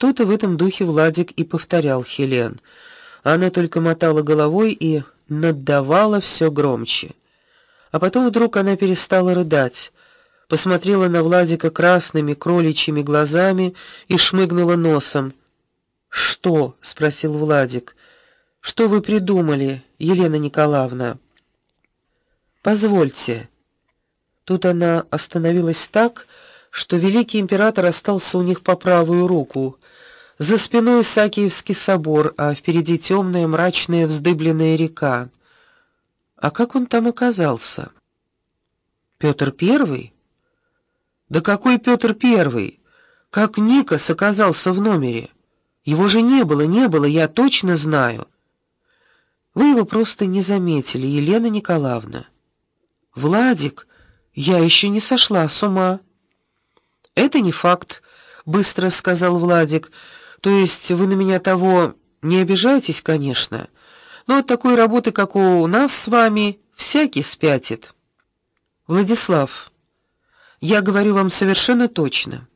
Что-то в этом духе Владик и повторял Хелен. Она только мотала головой и наддавала все громче. А потом вдруг она перестала рыдать, посмотрела на Владика красными кроличьими глазами и шмыгнула носом. "Что?" спросил Владик. "Что вы придумали, Елена Николаевна?" "Позвольте". Тут она остановилась так, что великий император остался у них по правую руку. За спиной Исаакиевский собор, а впереди темная мрачная вздыбленная река. А как он там оказался? Петр Первый? Да какой Петр Первый? Как Никос оказался в номере? Его же не было, не было, я точно знаю. Вы его просто не заметили, Елена Николаевна. Владик, я еще не сошла с ума. Это не факт, быстро сказал Владик. То есть вы на меня того не обижаетесь, конечно, но от такой работы, как у нас с вами, всякий спятит. Владислав, я говорю вам совершенно точно.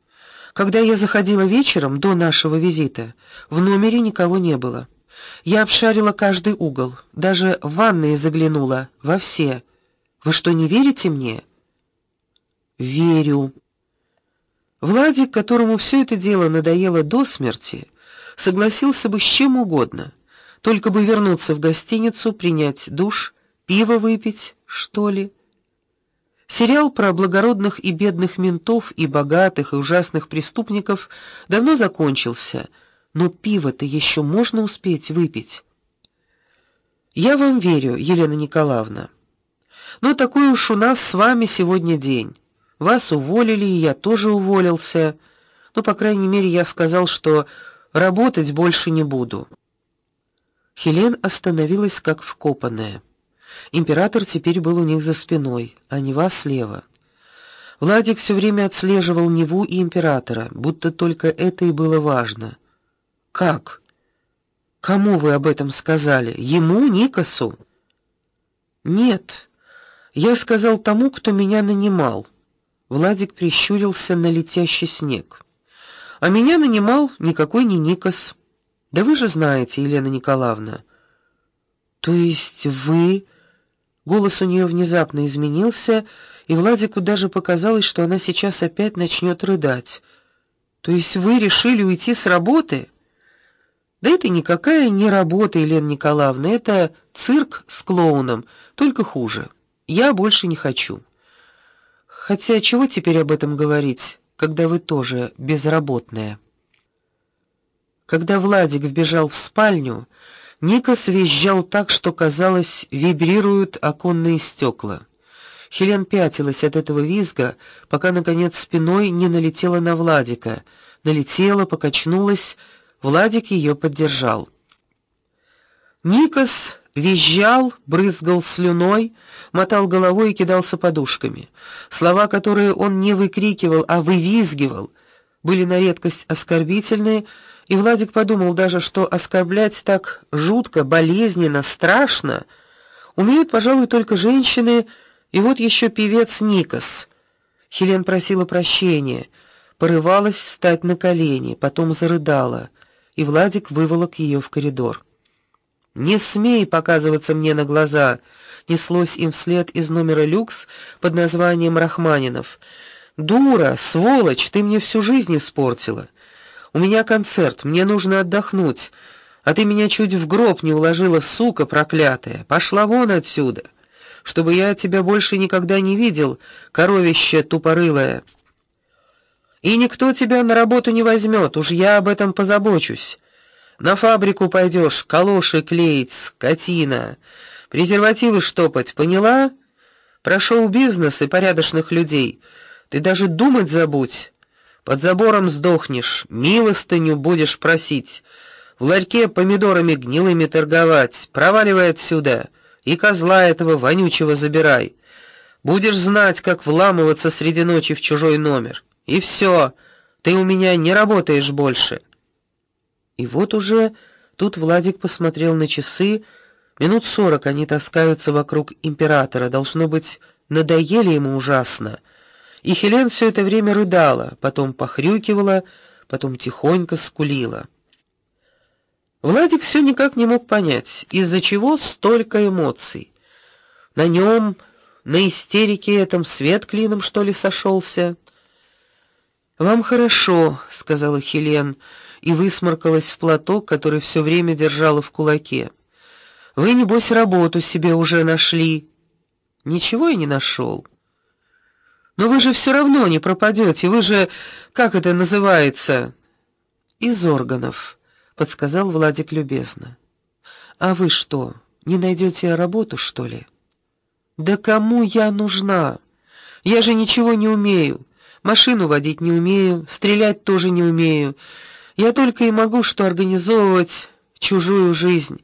Когда я заходила вечером до нашего визита, в номере никого не было. Я обшарила каждый угол, даже в ванные заглянула, во все. Вы что, не верите мне? Верю, Владик, которому все это дело надоело до смерти, согласился бы с чем угодно, только бы вернуться в гостиницу, принять душ, пиво выпить, что ли. Сериал про благородных и бедных ментов и богатых и ужасных преступников давно закончился, но пиво-то еще можно успеть выпить. Я вам верю, Елена Николаевна. Но такой уж у нас с вами сегодня день. Вас уволили, и я тоже уволился. Ну, по крайней мере, я сказал, что работать больше не буду. Хелен остановилась как вкопанная. Император теперь был у них за спиной, а Нева слева. Владик все время отслеживал Неву и императора, будто только это и было важно. Как? Кому вы об этом сказали? Ему, Никосу? Нет. Я сказал тому, кто меня нанимал. Владик прищурился на летящий снег. А меня нанимал никакой не Никос. Да вы же знаете, Елена Николаевна. То есть вы Голос у нее внезапно изменился, и Владику даже показалось, что она сейчас опять начнет рыдать. То есть вы решили уйти с работы? Да это никакая не работа, Елена Николаевна, это цирк с клоуном, только хуже. Я больше не хочу. Хотя чего теперь об этом говорить, когда вы тоже безработная? Когда Владик вбежал в спальню, Ника свизжал так, что казалось, вибрируют оконные стекла. Хелен пятилась от этого визга, пока наконец спиной не налетела на Владика. Налетела, покачнулась, Владик ее поддержал. Никос визжал, брызгал слюной, мотал головой и кидался подушками. Слова, которые он не выкрикивал, а вывизгивал, были на редкость оскорбительные, и Владик подумал даже, что оскорблять так жутко, болезненно, страшно умеют, пожалуй, только женщины, и вот еще певец Никос. Хелен просила прощения, порывалась встать на колени, потом зарыдала, и Владик выволок ее в коридор. Не смей показываться мне на глаза, неслось им вслед из номера люкс под названием Рахманинов. Дура, сволочь, ты мне всю жизнь испортила. У меня концерт, мне нужно отдохнуть. А ты меня чуть в гроб не уложила, сука проклятая. Пошла вон отсюда, чтобы я тебя больше никогда не видел, коровище тупорылое. И никто тебя на работу не возьмет, уж я об этом позабочусь. На фабрику пойдешь, калоши клеить, скотина, презервативы штопать, поняла? Про шоу-бизнес и порядочных людей ты даже думать забудь. Под забором сдохнешь, милостыню будешь просить, в ларьке помидорами гнилыми торговать. Проваливай отсюда и козла этого вонючего забирай. Будешь знать, как вламываться среди ночи в чужой номер. И все, ты у меня не работаешь больше. И вот уже тут Владик посмотрел на часы. Минут сорок они таскаются вокруг императора, должно быть, надоели ему ужасно. И Хелен все это время рыдала, потом похрюкивала, потом тихонько скулила. Владик все никак не мог понять, из-за чего столько эмоций. На нем, на истерике этом свет клином что ли сошелся? Вам хорошо, сказала Хелен и высморкалась в платок, который все время держала в кулаке. Вы небось работу себе уже нашли. Ничего я не нашел. Но вы же все равно не пропадете, вы же, как это называется, из органов подсказал Владик любезно. А вы что, не найдете работу, что ли? Да кому я нужна? Я же ничего не умею. Машину водить не умею, стрелять тоже не умею. Я только и могу что организовывать чужую жизнь.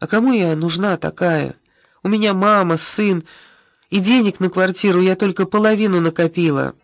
А кому я нужна такая? У меня мама, сын, и денег на квартиру я только половину накопила.